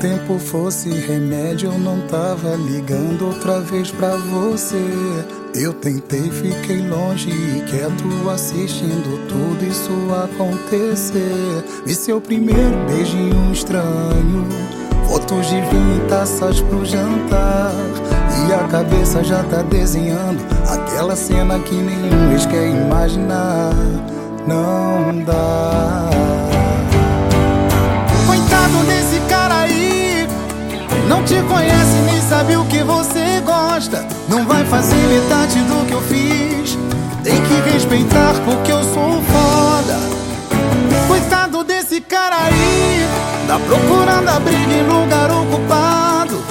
tempo fosse remédio, eu não tava ligando outra vez pra você. Eu tentei, fiquei longe e quieto, assistindo tudo isso acontecer. Vi seu primeiro beijinho estranho, fotos de vinho e taças pro jantar. E a cabeça já tá desenhando aquela cena que nenhum ex quer imaginar. Não dá. Coitado desse cara te conhece nem sabe o que você gosta. Não vai fazer metade do que eu fiz. Tem que respeitar porque eu sou foda. Coitado desse cara aí, tá procurando a briga em lugar ocupado.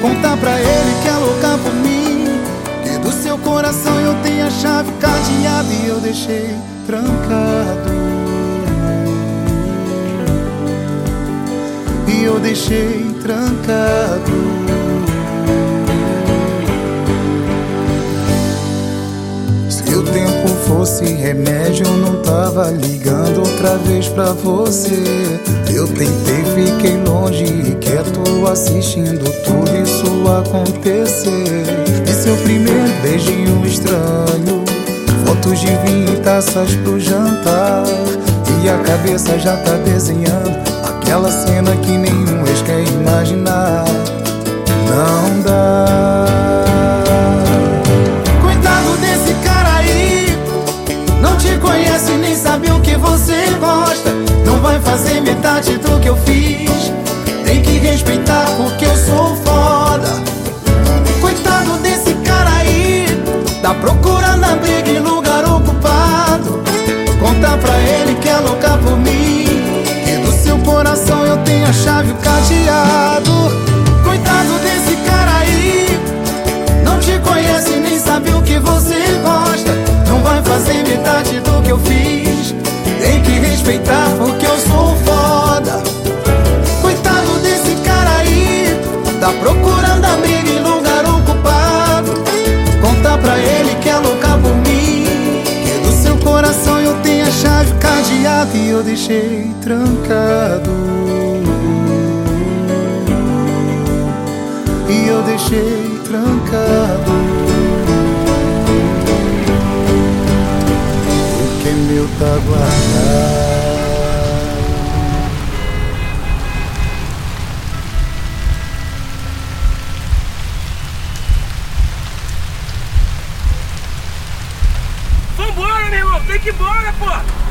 Contar pra ele que é louca por mim. Que do seu coração eu tenho a chave cadeada e eu deixei trancado. E eu deixei trancado. Se o tempo fosse remédio, eu não tava ligando outra vez pra você. Eu tentei, fiquei longe e quieto, assistindo tudo isso acontecer. E seu primeiro beijinho estranho, fotos de vinho e taças pro jantar. E a cabeça já tá desenhando aquela cena que nenhum ex quer imaginar. Não dá. Coitado desse cara aí, não te conhece nem sabe o que você gosta. Não vai fazer metade do que eu fiz. Tem que respeitar porque eu sou foda. Coitado desse cara aí, tá procurando a briga em lugar ocupado. Conta pra ele que é louca por mim. A chave, o cadeado. Coitado desse cara aí, não te conhece nem sabe o que você gosta. Não vai fazer metade do que eu fiz. Tem que respeitar porque eu sou foda. Coitado desse cara aí, tá procurando a briga em lugar ocupado. Conta pra ele que é louca por mim. Que do seu coração eu tenho a chave cadeada e eu deixei trancado. Deixei trancado. Porque meu tá guardado. Vambora, meu irmão! Tem que ir embora, pô!